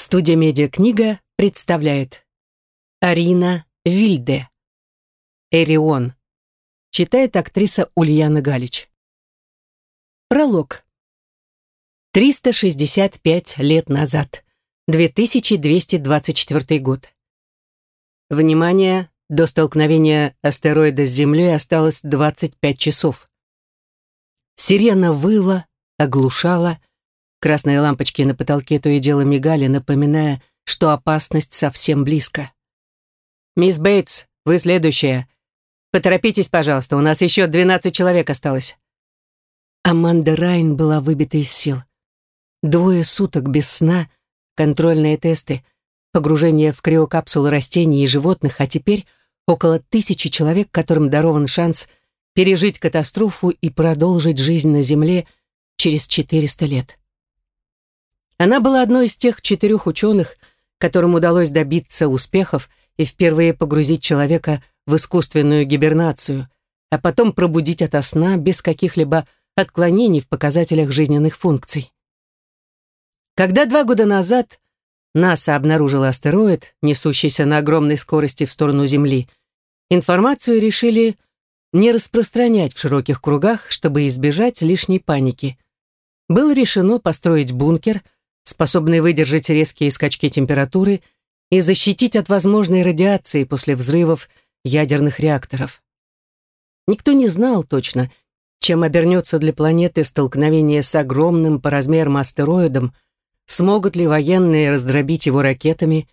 Студия «Медиакнига» представляет Арина Вильде «Эрион» Читает актриса Ульяна Галич Пролог 365 лет назад 2224 год Внимание! До столкновения астероида с Землей осталось 25 часов. Сирена выла, оглушала, Красные лампочки на потолке то и дело мигали, напоминая, что опасность совсем близко. «Мисс Бейтс, вы следующая. Поторопитесь, пожалуйста, у нас еще 12 человек осталось». Аманда Райн была выбита из сил. Двое суток без сна, контрольные тесты, погружение в криокапсулы растений и животных, а теперь около тысячи человек, которым дарован шанс пережить катастрофу и продолжить жизнь на Земле через 400 лет. Она была одной из тех четырех ученых, которым удалось добиться успехов и впервые погрузить человека в искусственную гибернацию, а потом пробудить ото сна без каких-либо отклонений в показателях жизненных функций. Когда два года назад НАСА обнаружила астероид, несущийся на огромной скорости в сторону Земли, информацию решили не распространять в широких кругах, чтобы избежать лишней паники. Было решено построить бункер – способный выдержать резкие скачки температуры и защитить от возможной радиации после взрывов ядерных реакторов. Никто не знал точно, чем обернется для планеты столкновение с огромным по размерам астероидом, смогут ли военные раздробить его ракетами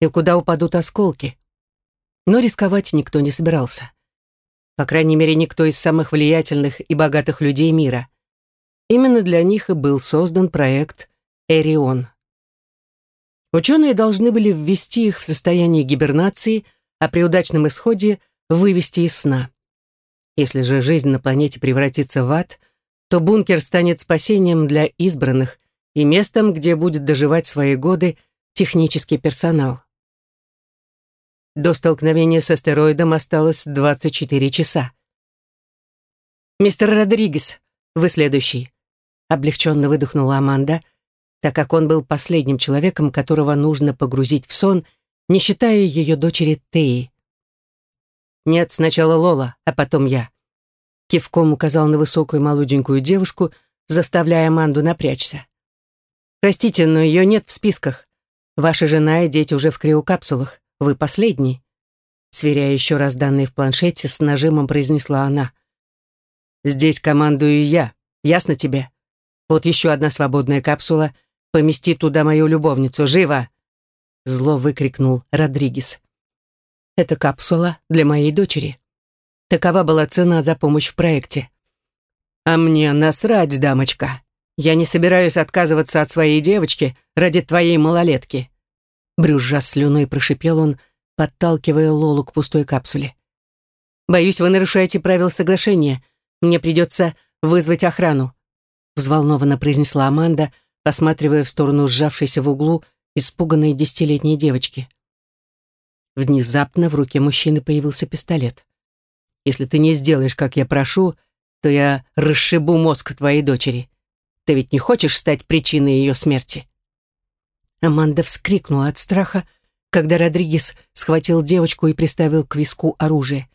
и куда упадут осколки. Но рисковать никто не собирался. По крайней мере, никто из самых влиятельных и богатых людей мира. Именно для них и был создан проект Эрион. Ученые должны были ввести их в состояние гибернации, а при удачном исходе вывести из сна. Если же жизнь на планете превратится в ад, то бункер станет спасением для избранных и местом, где будет доживать свои годы технический персонал. До столкновения с астероидом осталось 24 часа. «Мистер Родригес, вы следующий», — облегченно выдохнула Аманда, так как он был последним человеком, которого нужно погрузить в сон, не считая ее дочери Теи. «Нет, сначала Лола, а потом я». Кивком указал на высокую молоденькую девушку, заставляя Аманду напрячься. «Простите, но ее нет в списках. Ваша жена и дети уже в криокапсулах. Вы последний». Сверяя еще раз данные в планшете, с нажимом произнесла она. «Здесь командую я. Ясно тебе? Вот еще одна свободная капсула — Помести туда мою любовницу, живо!» Зло выкрикнул Родригес. «Это капсула для моей дочери. Такова была цена за помощь в проекте. А мне насрать, дамочка. Я не собираюсь отказываться от своей девочки ради твоей малолетки». Брюзжа слюной прошипел он, подталкивая Лолу к пустой капсуле. «Боюсь, вы нарушаете правила соглашения. Мне придется вызвать охрану», взволнованно произнесла Аманда, посматривая в сторону сжавшейся в углу испуганной десятилетней девочки. Внезапно в руке мужчины появился пистолет. «Если ты не сделаешь, как я прошу, то я расшибу мозг твоей дочери. Ты ведь не хочешь стать причиной ее смерти?» Аманда вскрикнула от страха, когда Родригес схватил девочку и приставил к виску оружие.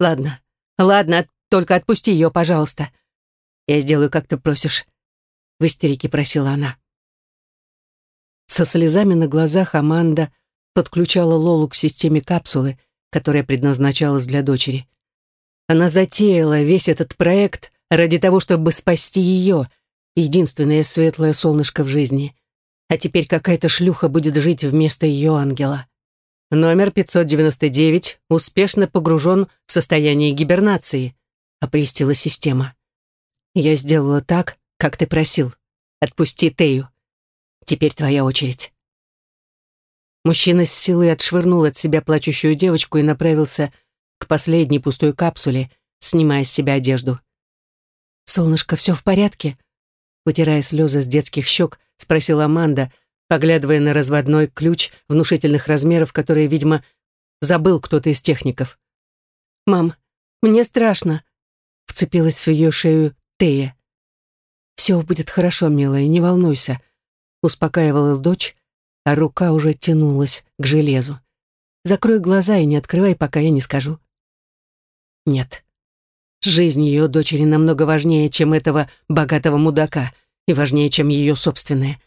«Ладно, ладно, только отпусти ее, пожалуйста. Я сделаю, как ты просишь в истерике просила она. Со слезами на глазах Аманда подключала Лолу к системе капсулы, которая предназначалась для дочери. Она затеяла весь этот проект ради того, чтобы спасти ее, единственное светлое солнышко в жизни. А теперь какая-то шлюха будет жить вместо ее ангела. Номер 599 успешно погружен в состояние гибернации, оповестила система. Я сделала так, как ты просил. Отпусти Тею. Теперь твоя очередь. Мужчина с силой отшвырнул от себя плачущую девочку и направился к последней пустой капсуле, снимая с себя одежду. «Солнышко, все в порядке?» Вытирая слезы с детских щек, спросила Аманда, поглядывая на разводной ключ внушительных размеров, который, видимо, забыл кто-то из техников. «Мам, мне страшно», — вцепилась в ее шею Тея. «Все будет хорошо, милая, не волнуйся», — успокаивала дочь, а рука уже тянулась к железу. Закрой глаза и не открывай, пока я не скажу. Нет. Жизнь ее дочери намного важнее, чем этого богатого мудака, и важнее, чем ее собственная.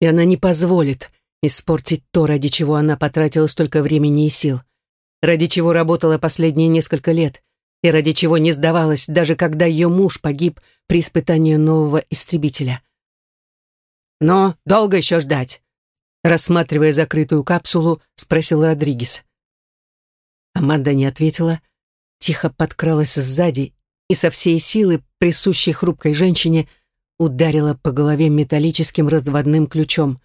И она не позволит испортить то, ради чего она потратила столько времени и сил, ради чего работала последние несколько лет, и ради чего не сдавалась, даже когда ее муж погиб при испытании нового истребителя. «Но долго еще ждать?» Рассматривая закрытую капсулу, спросил Родригес. Аманда не ответила, тихо подкралась сзади и со всей силы, присущей хрупкой женщине, ударила по голове металлическим разводным ключом.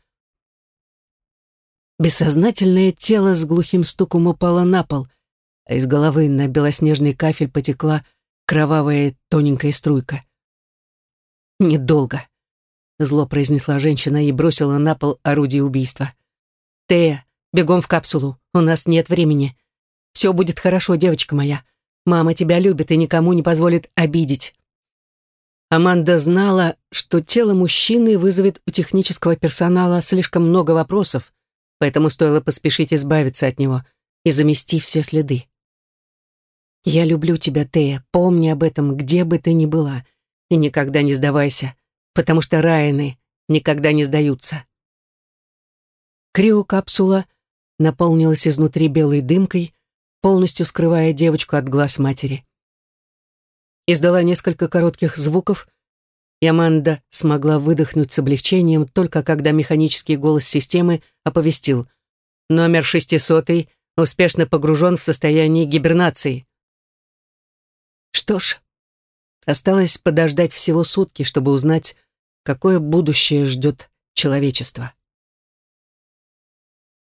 Бессознательное тело с глухим стуком упало на пол, а из головы на белоснежный кафель потекла кровавая тоненькая струйка. «Недолго», — зло произнесла женщина и бросила на пол орудие убийства. «Тея, бегом в капсулу, у нас нет времени. Все будет хорошо, девочка моя. Мама тебя любит и никому не позволит обидеть». Аманда знала, что тело мужчины вызовет у технического персонала слишком много вопросов, поэтому стоило поспешить избавиться от него и замести все следы. «Я люблю тебя, Тея, помни об этом, где бы ты ни была, и никогда не сдавайся, потому что Райаны никогда не сдаются». Криокапсула наполнилась изнутри белой дымкой, полностью скрывая девочку от глаз матери. Издала несколько коротких звуков, и Аманда смогла выдохнуть с облегчением только когда механический голос системы оповестил «Номер шестисотый успешно погружен в состояние гибернации». Что ж, осталось подождать всего сутки, чтобы узнать, какое будущее ждет человечество.